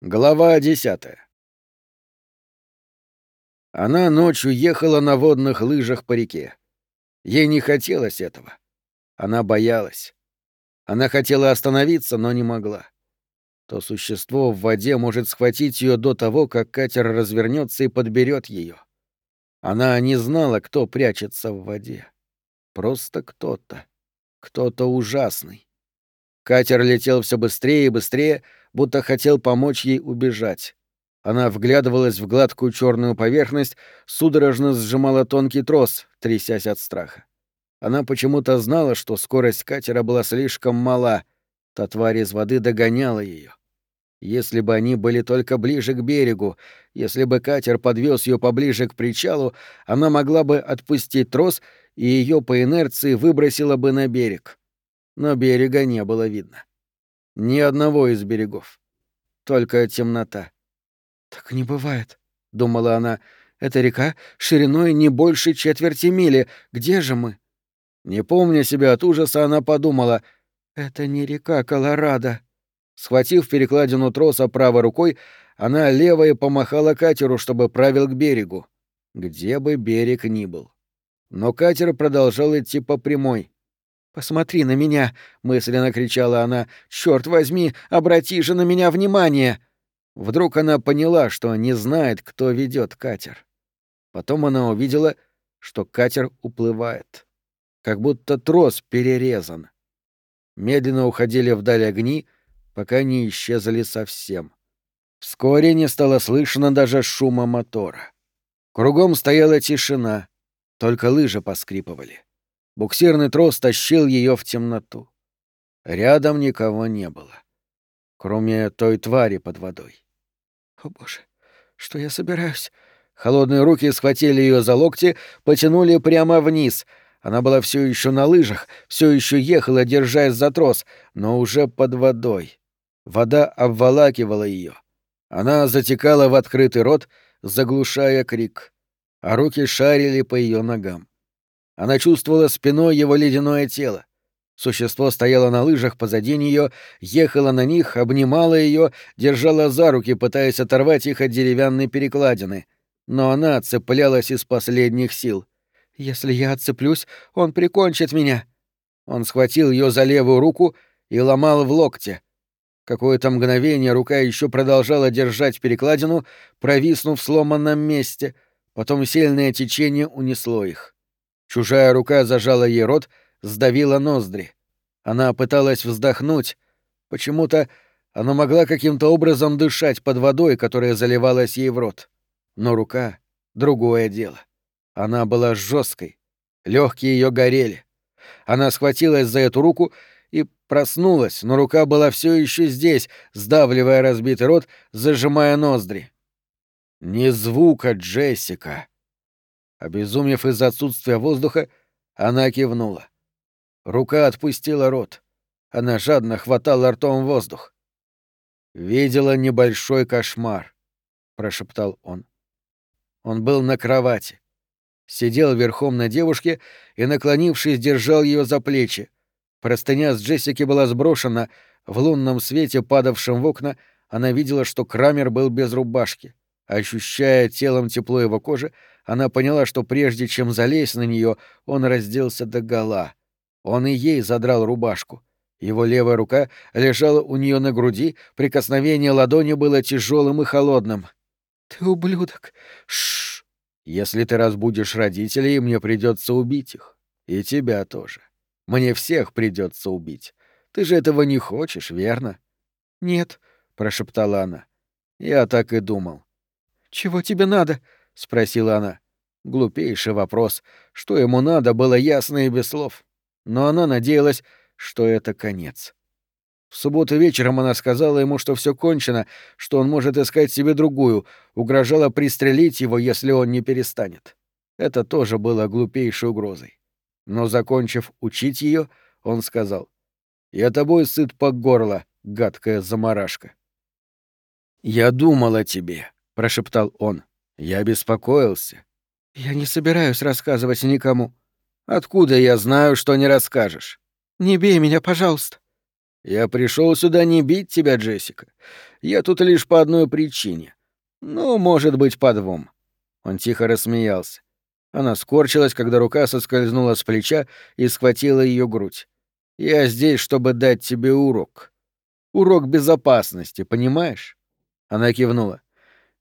Глава десятая. Она ночью ехала на водных лыжах по реке. Ей не хотелось этого. Она боялась. Она хотела остановиться, но не могла. То существо в воде может схватить ее до того, как катер развернется и подберет ее. Она не знала, кто прячется в воде. Просто кто-то. Кто-то ужасный. Катер летел все быстрее и быстрее, будто хотел помочь ей убежать. Она вглядывалась в гладкую черную поверхность, судорожно сжимала тонкий трос, трясясь от страха. Она почему-то знала, что скорость катера была слишком мала. Та тварь из воды догоняла ее. Если бы они были только ближе к берегу, если бы катер подвез ее поближе к причалу, она могла бы отпустить трос, и ее по инерции выбросила бы на берег. Но берега не было видно. Ни одного из берегов. Только темнота. «Так не бывает», — думала она. «Эта река шириной не больше четверти мили. Где же мы?» Не помня себя от ужаса, она подумала. «Это не река Колорадо». Схватив перекладину троса правой рукой, она левой помахала катеру, чтобы правил к берегу. Где бы берег ни был. Но катер продолжал идти по прямой. «Посмотри на меня!» — мысленно кричала она. «Чёрт возьми, обрати же на меня внимание!» Вдруг она поняла, что не знает, кто ведет катер. Потом она увидела, что катер уплывает. Как будто трос перерезан. Медленно уходили вдаль огни, пока не исчезли совсем. Вскоре не стало слышно даже шума мотора. Кругом стояла тишина, только лыжи поскрипывали. Буксирный трос тащил ее в темноту. Рядом никого не было, кроме той твари под водой. «О боже, что я собираюсь?» Холодные руки схватили ее за локти, потянули прямо вниз. Она была все еще на лыжах, все еще ехала, держась за трос, но уже под водой. Вода обволакивала ее. Она затекала в открытый рот, заглушая крик, а руки шарили по ее ногам. Она чувствовала спиной его ледяное тело. Существо стояло на лыжах позади нее, ехало на них, обнимало ее, держало за руки, пытаясь оторвать их от деревянной перекладины. Но она цеплялась из последних сил. «Если я отцеплюсь, он прикончит меня!» Он схватил ее за левую руку и ломал в локте. Какое-то мгновение рука еще продолжала держать перекладину, провиснув в сломанном месте, потом сильное течение унесло их. Чужая рука зажала ей рот, сдавила ноздри. Она пыталась вздохнуть. Почему-то она могла каким-то образом дышать под водой, которая заливалась ей в рот. Но рука — другое дело. Она была жесткой, легкие ее горели. Она схватилась за эту руку и проснулась, но рука была все еще здесь, сдавливая разбитый рот, зажимая ноздри. «Не звука, Джессика!» Обезумев из-за отсутствия воздуха, она кивнула. Рука отпустила рот. Она жадно хватала ртом воздух. «Видела небольшой кошмар», — прошептал он. Он был на кровати. Сидел верхом на девушке и, наклонившись, держал ее за плечи. Простыня с Джессики была сброшена. В лунном свете, падавшем в окна, она видела, что Крамер был без рубашки. Ощущая телом тепло его кожи, она поняла, что прежде чем залезть на нее, он разделся до гола. Он и ей задрал рубашку. Его левая рука лежала у нее на груди, прикосновение ладони было тяжелым и холодным. Ты ублюдок. Шш. Если ты разбудишь родителей, мне придется убить их. И тебя тоже. Мне всех придется убить. Ты же этого не хочешь, верно? Нет, прошептала она. Я так и думал. Чего тебе надо? — спросила она. Глупейший вопрос. Что ему надо, было ясно и без слов. Но она надеялась, что это конец. В субботу вечером она сказала ему, что все кончено, что он может искать себе другую, угрожала пристрелить его, если он не перестанет. Это тоже было глупейшей угрозой. Но, закончив учить ее, он сказал, «Я тобой сыт по горло, гадкая заморашка». «Я думал о тебе», — прошептал он. Я беспокоился. Я не собираюсь рассказывать никому. Откуда я знаю, что не расскажешь? Не бей меня, пожалуйста. Я пришел сюда не бить тебя, Джессика. Я тут лишь по одной причине. Ну, может быть, по двум. Он тихо рассмеялся. Она скорчилась, когда рука соскользнула с плеча и схватила ее грудь. «Я здесь, чтобы дать тебе урок. Урок безопасности, понимаешь?» Она кивнула.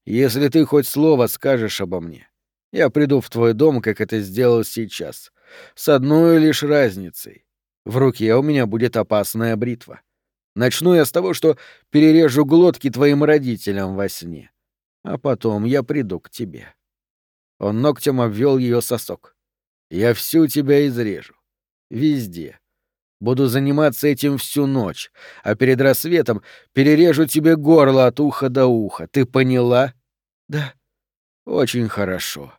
«Если ты хоть слово скажешь обо мне, я приду в твой дом, как это сделал сейчас, с одной лишь разницей. В руке у меня будет опасная бритва. Начну я с того, что перережу глотки твоим родителям во сне, а потом я приду к тебе». Он ногтем обвел ее сосок. «Я всю тебя изрежу. Везде. Буду заниматься этим всю ночь, а перед рассветом перережу тебе горло от уха до уха. Ты поняла?» «Да». «Очень хорошо».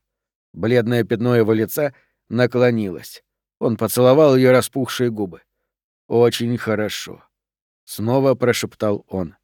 Бледное пятно его лица наклонилось. Он поцеловал ее распухшие губы. «Очень хорошо», — снова прошептал он.